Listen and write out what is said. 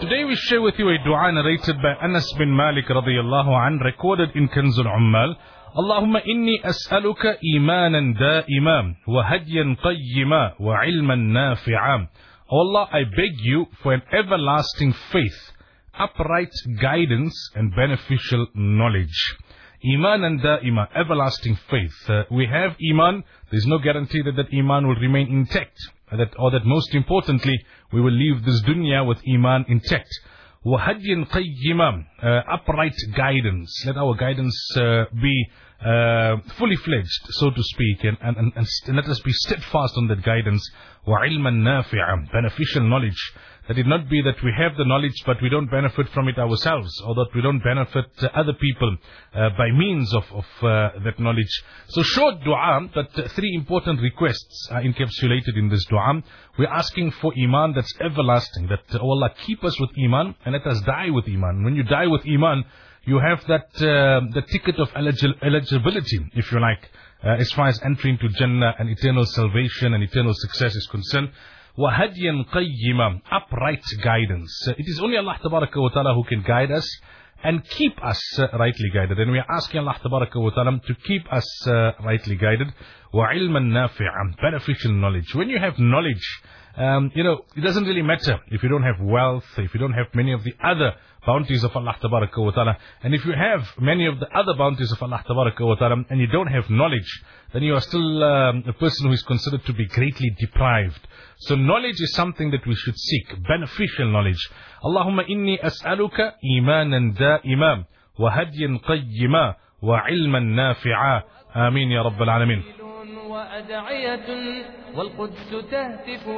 Today we share with you a dua narrated by Anas bin Malik radiallahu an, recorded in Kanzul Ummal. اللهم إني أسألك إيمانا دائما وهديا قيما وعلما نافعا O Allah, I beg you for an everlasting faith, upright guidance and beneficial knowledge. Imanan Da'ima, everlasting faith. Uh, we have Iman, there is no guarantee that that Iman will remain intact That, or that most importantly, we will leave this dunya with Iman intact. وَهَدْيٍ قَيِّمًا uh, Upright guidance. Let our guidance uh, be uh, fully fledged, so to speak, and, and, and, and let us be steadfast on that guidance. وَعِلْمًا نَافِعًا Beneficial knowledge. That it not be that we have the knowledge but we don't benefit from it ourselves, or that we don't benefit other people uh, by means of, of uh, that knowledge. So short dua, but three important requests are encapsulated in this dua. We're asking for iman that's everlasting, that uh, Allah keep us with iman and let us die with iman. When you die with iman, you have that uh, the ticket of eligibility, if you like, uh, as far as entry into Jannah and eternal salvation and eternal success is concerned. وَهَدْيًا قَيِّمًا Upright guidance. It is only Allah wa ta'ala who can guide us and keep us uh, rightly guided. And we are asking Allah wa ta'ala to keep us uh, rightly guided. وَعِلْمًا نَافِعًا Beneficial knowledge. When you have knowledge, um, you know, it doesn't really matter if you don't have wealth, if you don't have many of the other bounties of Allah wa ta'ala. And if you have many of the other bounties of Allah wa ta'ala and you don't have knowledge, then you are still um, a person who is considered to be greatly deprived. So knowledge is something that we should seek, beneficial knowledge. Allahumma inni as'aluka imanan da'ima wa hadyan qayyima wa ilman nafi'a. Amin ya Rabbal Alameen. وأدعية والقدس تهتف